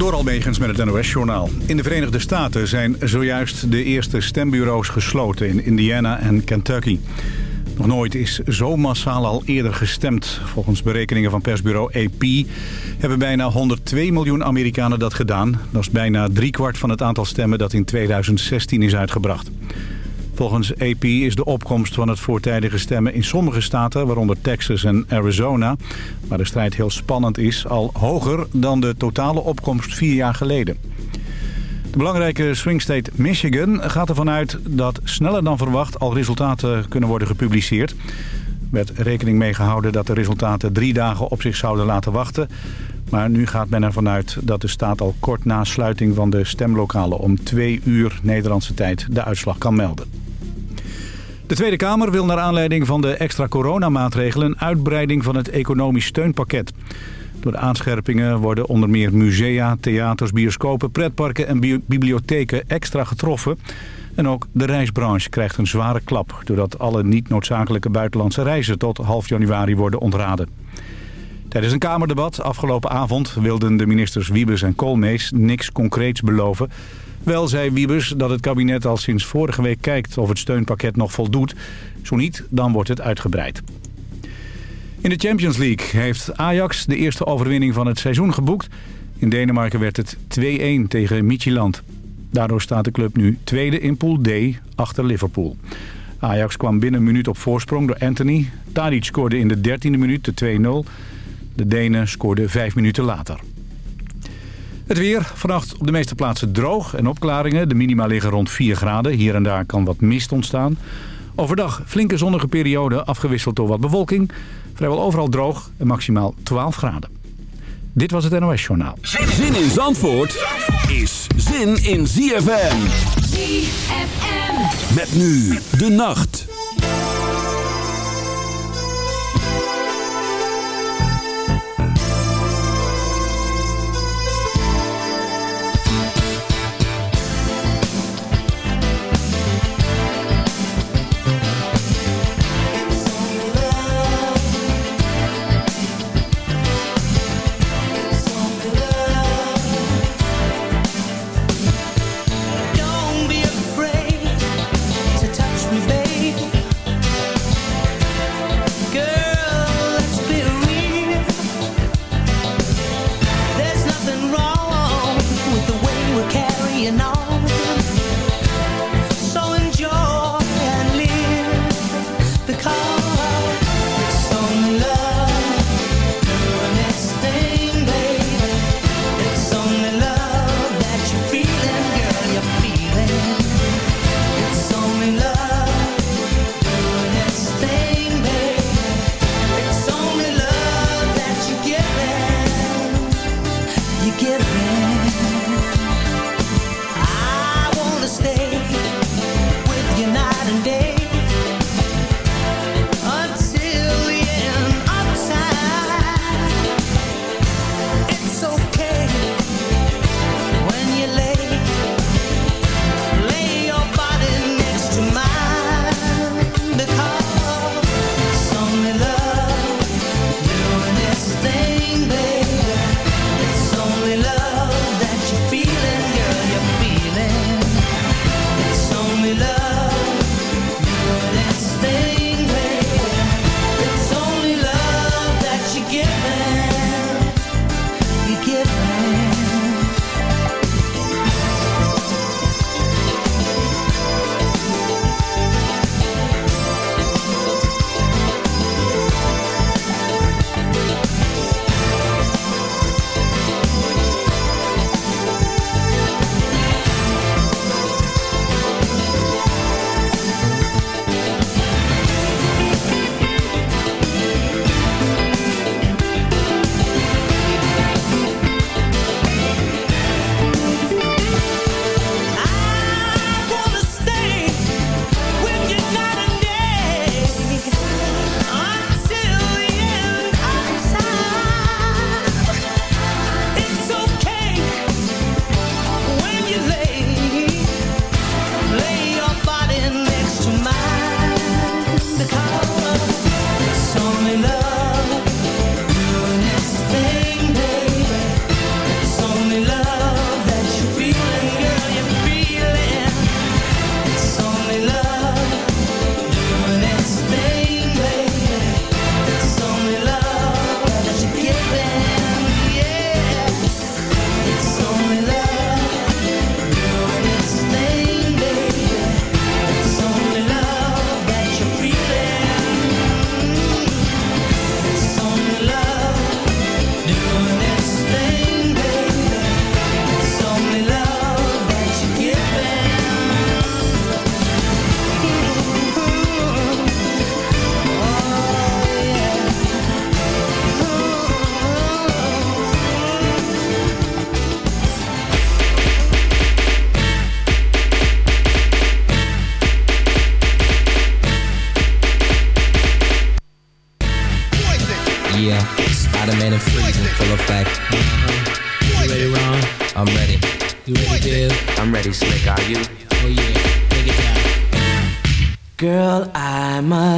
Door Almegens met het NOS-journaal. In de Verenigde Staten zijn zojuist de eerste stembureaus gesloten in Indiana en Kentucky. Nog nooit is zo massaal al eerder gestemd. Volgens berekeningen van persbureau AP hebben bijna 102 miljoen Amerikanen dat gedaan. Dat is bijna driekwart van het aantal stemmen dat in 2016 is uitgebracht. Volgens AP is de opkomst van het voortijdige stemmen in sommige staten... waaronder Texas en Arizona, waar de strijd heel spannend is... al hoger dan de totale opkomst vier jaar geleden. De belangrijke swing state Michigan gaat ervan uit dat sneller dan verwacht... al resultaten kunnen worden gepubliceerd. Er werd rekening mee gehouden dat de resultaten drie dagen op zich zouden laten wachten... Maar nu gaat men ervan uit dat de staat al kort na sluiting van de stemlokalen om twee uur Nederlandse tijd de uitslag kan melden. De Tweede Kamer wil naar aanleiding van de extra coronamaatregelen... een uitbreiding van het economisch steunpakket. Door de aanscherpingen worden onder meer musea, theaters, bioscopen... pretparken en bibliotheken extra getroffen. En ook de reisbranche krijgt een zware klap... doordat alle niet noodzakelijke buitenlandse reizen tot half januari worden ontraden. Tijdens een Kamerdebat afgelopen avond wilden de ministers Wiebes en Koolmees niks concreets beloven... Wel zei Wiebes dat het kabinet al sinds vorige week kijkt of het steunpakket nog voldoet. Zo niet, dan wordt het uitgebreid. In de Champions League heeft Ajax de eerste overwinning van het seizoen geboekt. In Denemarken werd het 2-1 tegen Midtjylland. Daardoor staat de club nu tweede in Pool D achter Liverpool. Ajax kwam binnen een minuut op voorsprong door Anthony. Tadic scoorde in de 13e minuut de 2-0. De Denen scoorden vijf minuten later. Het weer. Vannacht op de meeste plaatsen droog en opklaringen. De minima liggen rond 4 graden. Hier en daar kan wat mist ontstaan. Overdag flinke zonnige periode afgewisseld door wat bewolking. Vrijwel overal droog en maximaal 12 graden. Dit was het NOS Journaal. Zin in Zandvoort is zin in ZFM. ZFM. Met nu de nacht.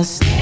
I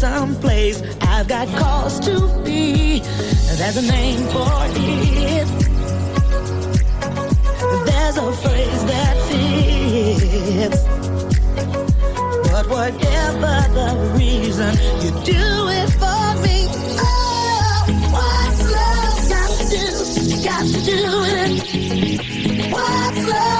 someplace. I've got cause to be. There's a name for it. There's a phrase that fits. But whatever the reason, you do it for me. Oh, what's love got to do? Got to do it. What's love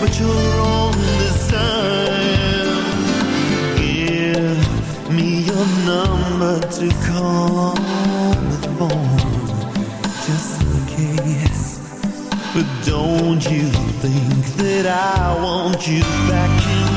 but you're on the side. Give me your number to call on the phone, just in case. But don't you think that I want you back in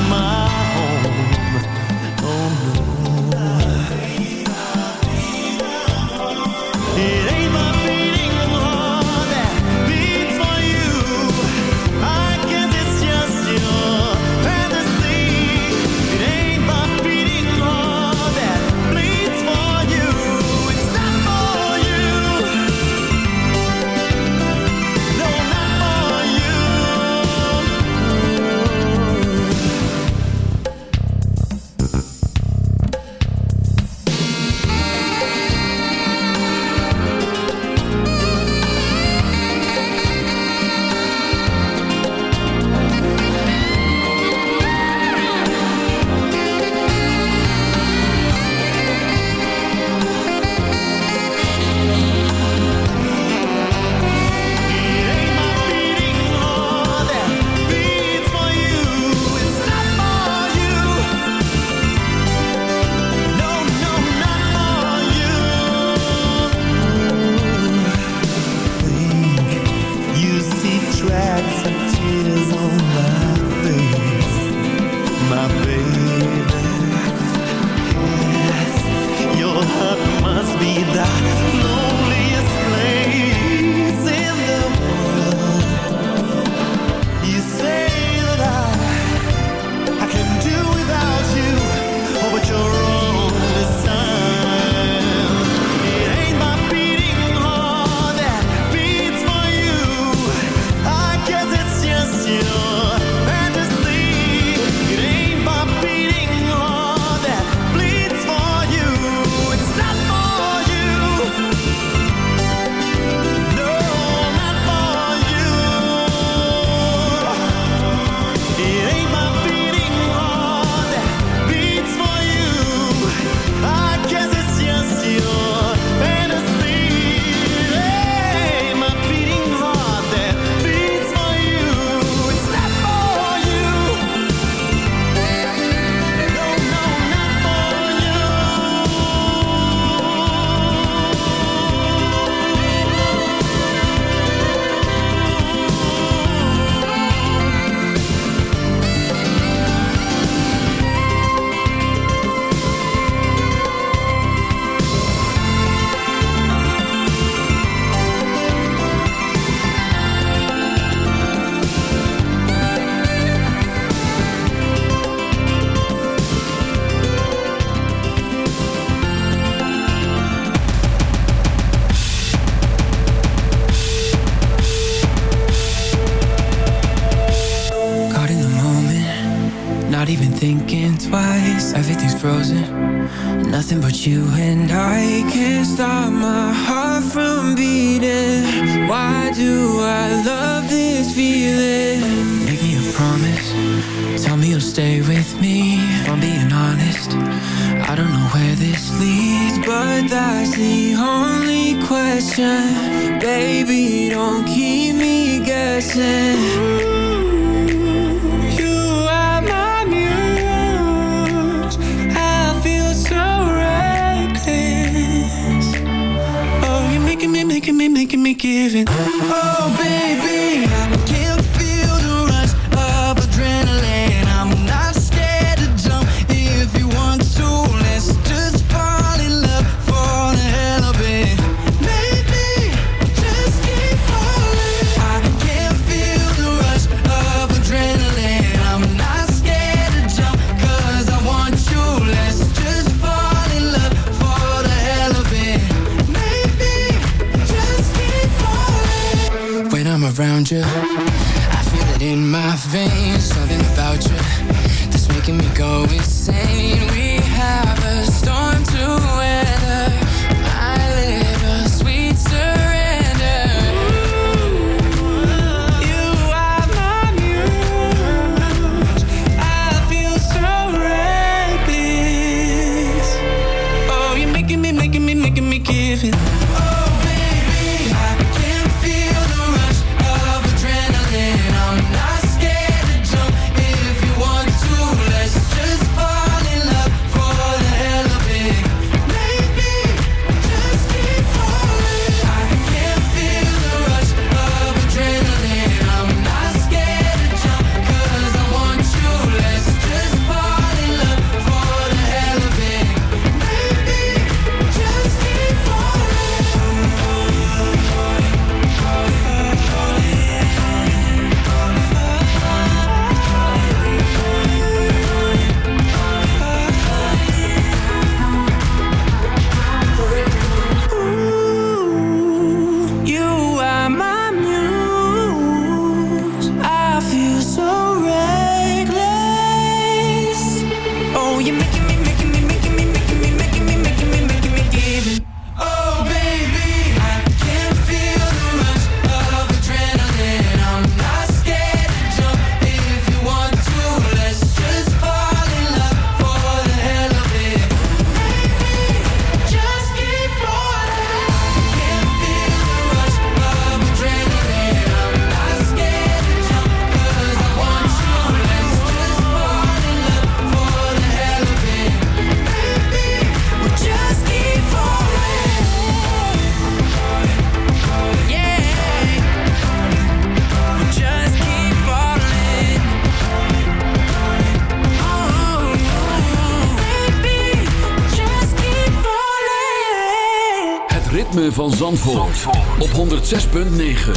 Op 106.9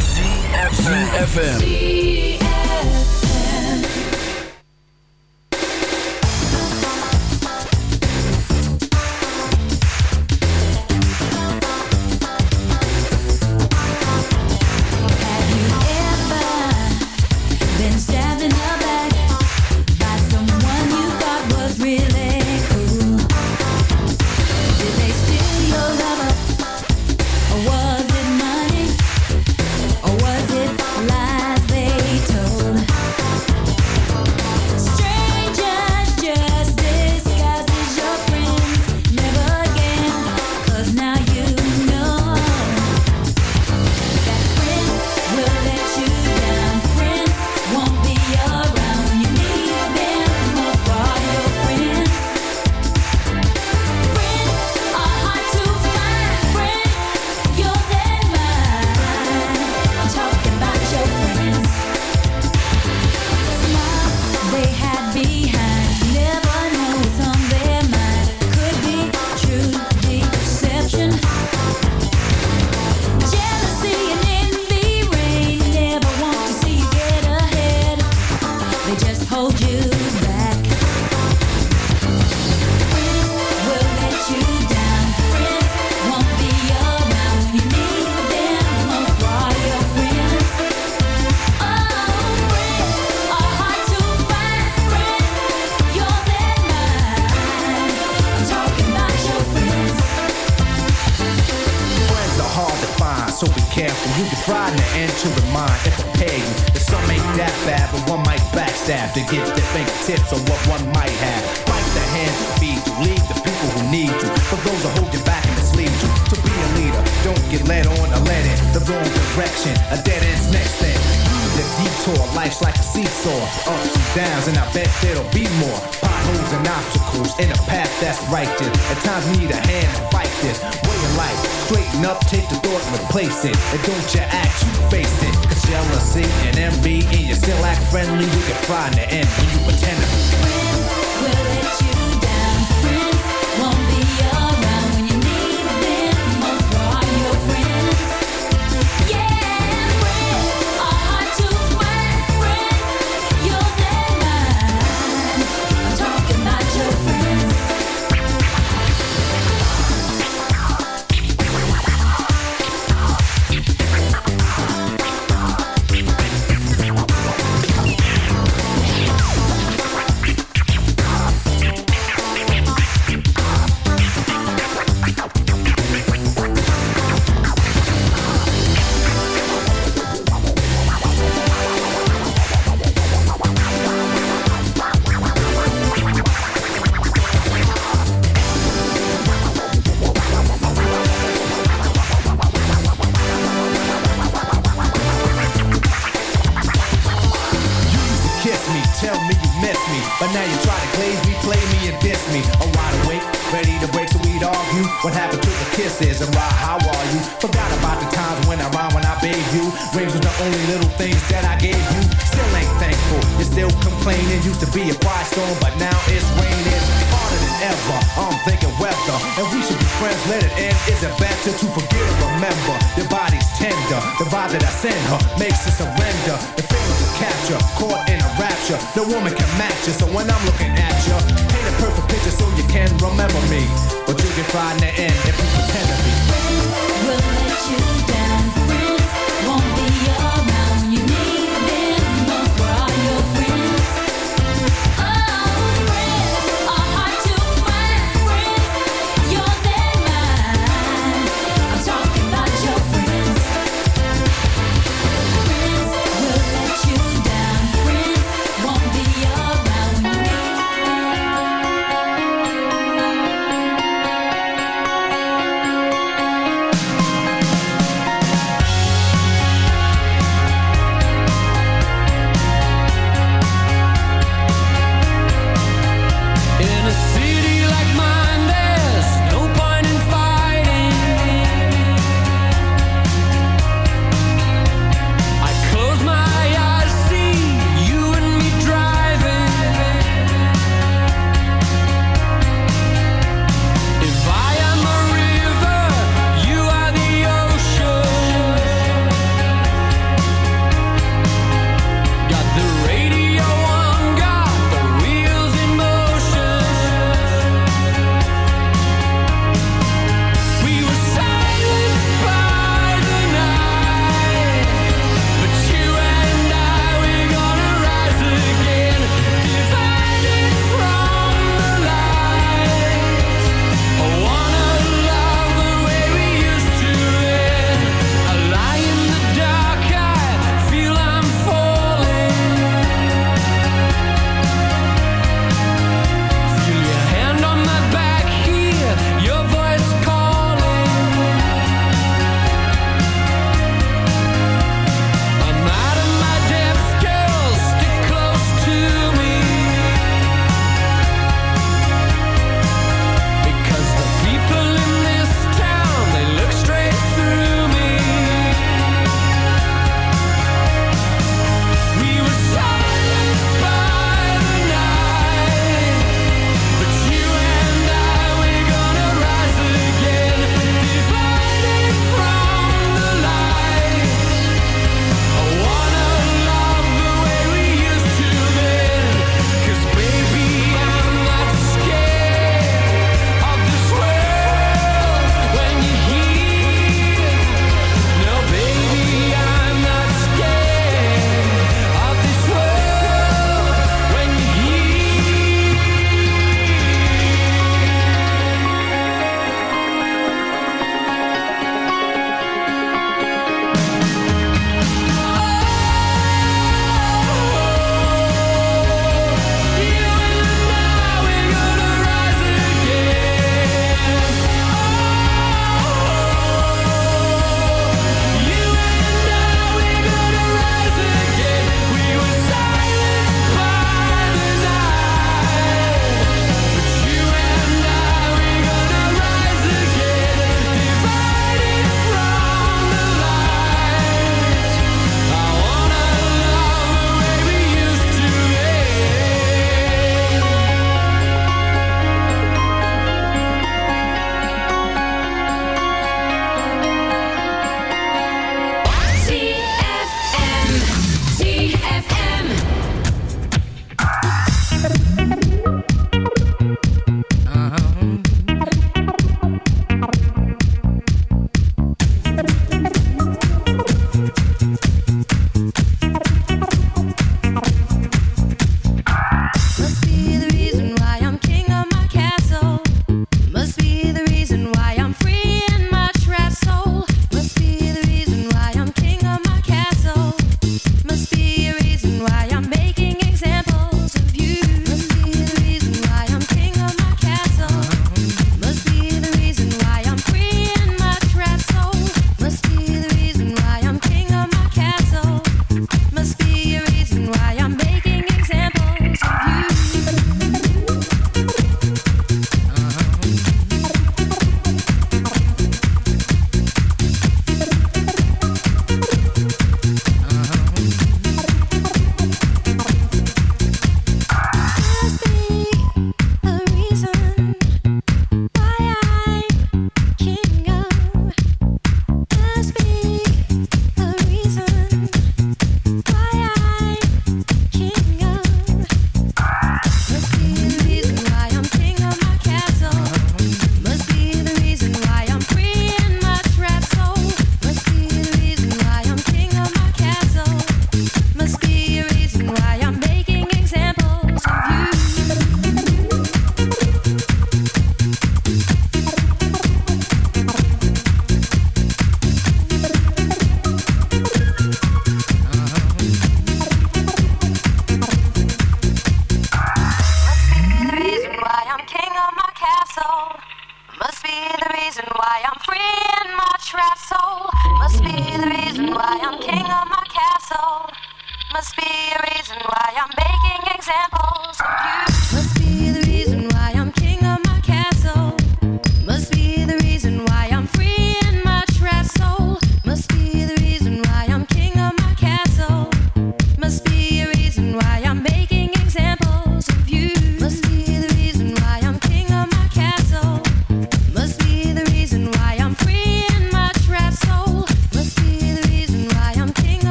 FM. No woman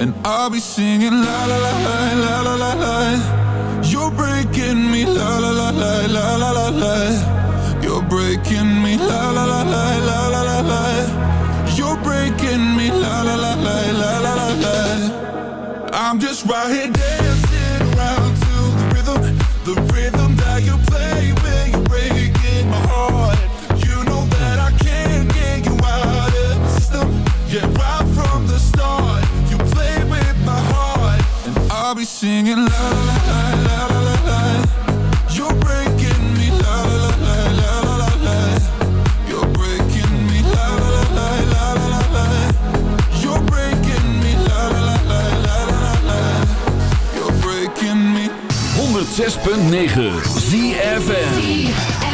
And I'll be singing la la la la la la la. You're breaking me la la la la la la la la. You're breaking me la la la la la la la la. You're breaking me la la la la la la la la. I'm just right here dancing around to the rhythm, the rhythm that you play when you're breaking singing la la la la la la la. You're breaking me la la la la la la la la. You're breaking me la la la la la la la la. You're breaking me la la la la la la la la. You're breaking me. 106.9 ZFN